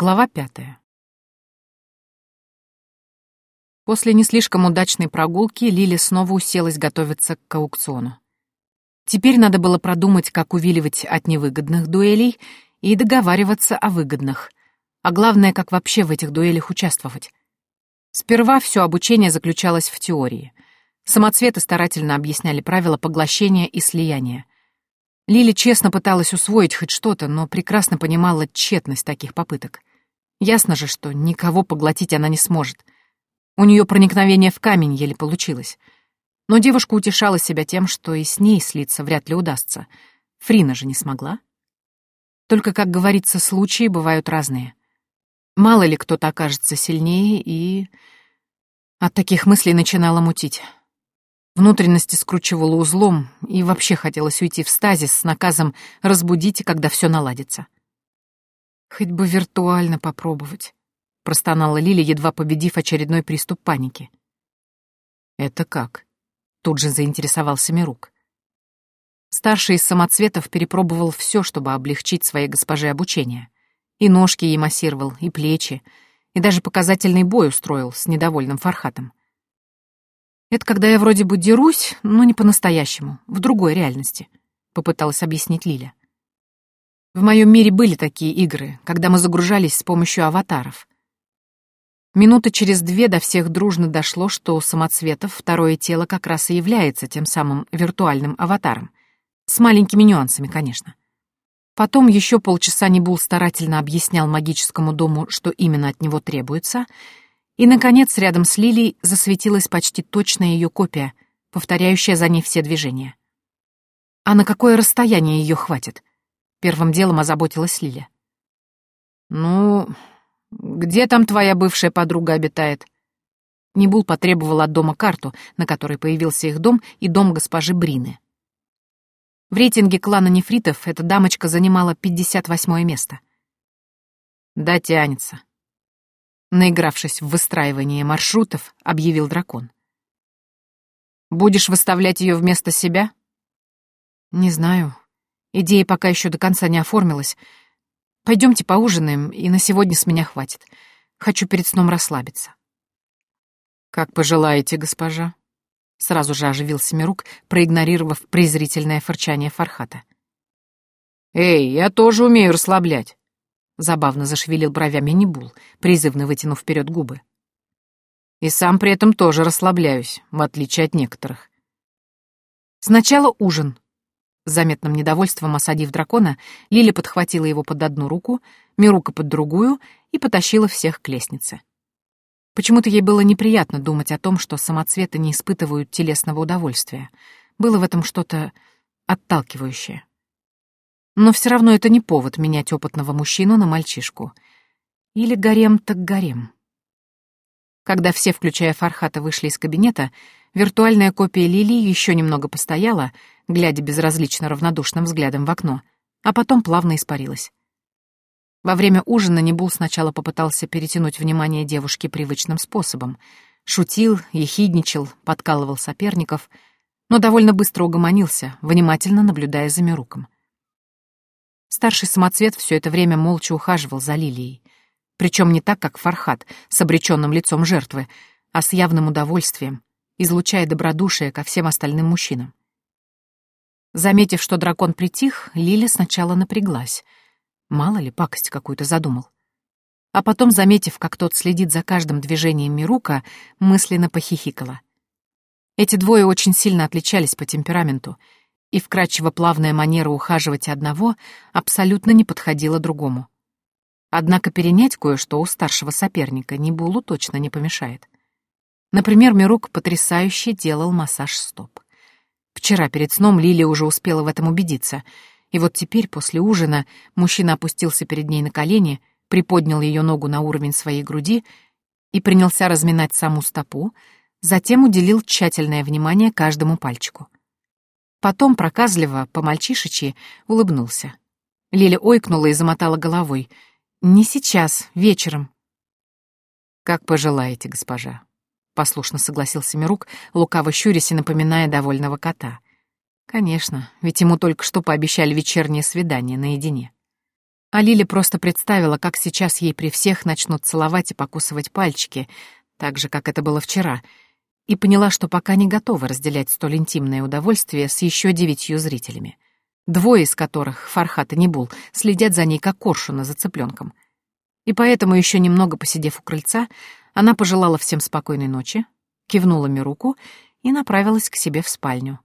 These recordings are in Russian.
Глава пятая. После не слишком удачной прогулки Лили снова уселась готовиться к аукциону. Теперь надо было продумать, как увиливать от невыгодных дуэлей и договариваться о выгодных. А главное, как вообще в этих дуэлях участвовать. Сперва все обучение заключалось в теории. Самоцветы старательно объясняли правила поглощения и слияния. Лили честно пыталась усвоить хоть что-то, но прекрасно понимала тщетность таких попыток. Ясно же, что никого поглотить она не сможет. У нее проникновение в камень еле получилось. Но девушка утешала себя тем, что и с ней слиться вряд ли удастся. Фрина же не смогла. Только, как говорится, случаи бывают разные. Мало ли кто-то окажется сильнее, и... От таких мыслей начинала мутить. Внутренности скручивало узлом, и вообще хотелось уйти в стазис с наказом «разбудите, когда все наладится». «Хоть бы виртуально попробовать», — простонала Лили, едва победив очередной приступ паники. «Это как?» — тут же заинтересовался Мирук. Старший из самоцветов перепробовал все, чтобы облегчить своей госпоже обучение. И ножки ей массировал, и плечи, и даже показательный бой устроил с недовольным Фархатом. «Это когда я вроде бы дерусь, но не по-настоящему, в другой реальности», — попыталась объяснить Лиля. В моем мире были такие игры, когда мы загружались с помощью аватаров. Минуты через две до всех дружно дошло, что у самоцветов второе тело как раз и является тем самым виртуальным аватаром. С маленькими нюансами, конечно. Потом еще полчаса Небул старательно объяснял магическому дому, что именно от него требуется, и, наконец, рядом с Лилией засветилась почти точная ее копия, повторяющая за ней все движения. А на какое расстояние ее хватит? Первым делом озаботилась Лиля. «Ну, где там твоя бывшая подруга обитает?» Небул потребовал от дома карту, на которой появился их дом и дом госпожи Брины. В рейтинге клана нефритов эта дамочка занимала 58 место. «Да, тянется». Наигравшись в выстраивание маршрутов, объявил дракон. «Будешь выставлять ее вместо себя?» «Не знаю», Идея пока еще до конца не оформилась. Пойдемте поужинаем, и на сегодня с меня хватит. Хочу перед сном расслабиться. Как пожелаете, госпожа. Сразу же оживился Мирук, проигнорировав презрительное фырчание Фархата. «Эй, я тоже умею расслаблять!» Забавно зашевелил бровями Небул, призывно вытянув вперед губы. «И сам при этом тоже расслабляюсь, в отличие от некоторых». «Сначала ужин», с заметным недовольством осадив дракона, Лили подхватила его под одну руку, Мирука под другую и потащила всех к лестнице. Почему-то ей было неприятно думать о том, что самоцветы не испытывают телесного удовольствия. Было в этом что-то отталкивающее. Но все равно это не повод менять опытного мужчину на мальчишку. Или гарем так гарем. Когда все, включая Фархата, вышли из кабинета, виртуальная копия Лилии еще немного постояла — глядя безразлично равнодушным взглядом в окно, а потом плавно испарилась. Во время ужина Небул сначала попытался перетянуть внимание девушки привычным способом. Шутил, ехидничал, подкалывал соперников, но довольно быстро угомонился, внимательно наблюдая за Мируком. Старший самоцвет все это время молча ухаживал за Лилией. Причем не так, как Фархат, с обреченным лицом жертвы, а с явным удовольствием, излучая добродушие ко всем остальным мужчинам. Заметив, что дракон притих, Лиля сначала напряглась. Мало ли, пакость какую-то задумал. А потом, заметив, как тот следит за каждым движением Мирука, мысленно похихикала. Эти двое очень сильно отличались по темпераменту, и вкрадчиво плавная манера ухаживать одного абсолютно не подходила другому. Однако перенять кое-что у старшего соперника Нибулу точно не помешает. Например, Мирук потрясающе делал массаж стоп. Вчера перед сном Лилия уже успела в этом убедиться. И вот теперь, после ужина, мужчина опустился перед ней на колени, приподнял ее ногу на уровень своей груди и принялся разминать саму стопу, затем уделил тщательное внимание каждому пальчику. Потом проказливо, по-мальчишечьи, улыбнулся. Лиля ойкнула и замотала головой. «Не сейчас, вечером». «Как пожелаете, госпожа», Послушно согласился Мирук, лукаво щурясь и напоминая довольного кота. Конечно, ведь ему только что пообещали вечернее свидание наедине. А Лили просто представила, как сейчас ей при всех начнут целовать и покусывать пальчики, так же, как это было вчера, и поняла, что пока не готова разделять столь интимное удовольствие с еще девятью зрителями, двое из которых, Фархат и Небул, следят за ней как коршуна за цыпленком. И поэтому, еще немного посидев у крыльца, она пожелала всем спокойной ночи, кивнула Мируку и направилась к себе в спальню.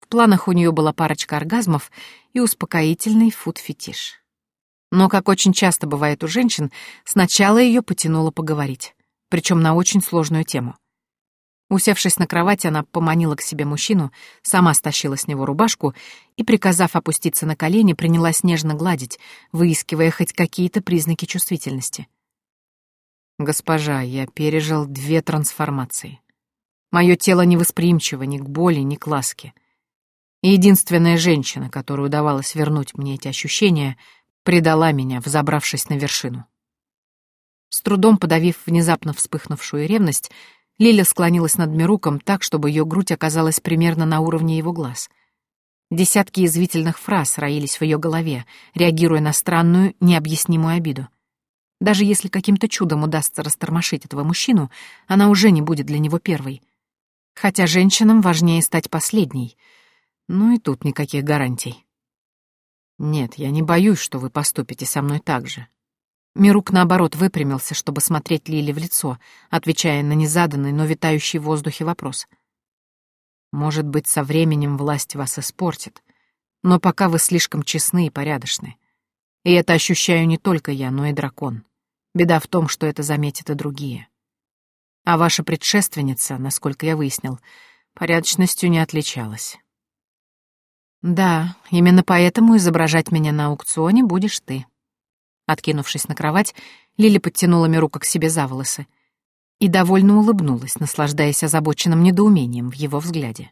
В планах у нее была парочка оргазмов и успокоительный фуд-фетиш. Но, как очень часто бывает у женщин, сначала ее потянуло поговорить, причем на очень сложную тему. Усевшись на кровать, она поманила к себе мужчину, сама стащила с него рубашку и, приказав опуститься на колени, принялась нежно гладить, выискивая хоть какие-то признаки чувствительности. «Госпожа, я пережил две трансформации. Мое тело невосприимчиво ни к боли, ни к ласке. И единственная женщина, которой удавалось вернуть мне эти ощущения, предала меня, взобравшись на вершину. С трудом подавив внезапно вспыхнувшую ревность, Лиля склонилась над Мируком так, чтобы ее грудь оказалась примерно на уровне его глаз. Десятки извительных фраз роились в ее голове, реагируя на странную, необъяснимую обиду. Даже если каким-то чудом удастся растормошить этого мужчину, она уже не будет для него первой — Хотя женщинам важнее стать последней. Ну и тут никаких гарантий. Нет, я не боюсь, что вы поступите со мной так же. Мирук, наоборот, выпрямился, чтобы смотреть Лили в лицо, отвечая на незаданный, но витающий в воздухе вопрос. Может быть, со временем власть вас испортит, но пока вы слишком честны и порядочны. И это ощущаю не только я, но и дракон. Беда в том, что это заметят и другие. А ваша предшественница, насколько я выяснил, порядочностью не отличалась. Да, именно поэтому изображать меня на аукционе будешь ты. Откинувшись на кровать, Лили подтянула Мирука к себе за волосы и довольно улыбнулась, наслаждаясь озабоченным недоумением в его взгляде.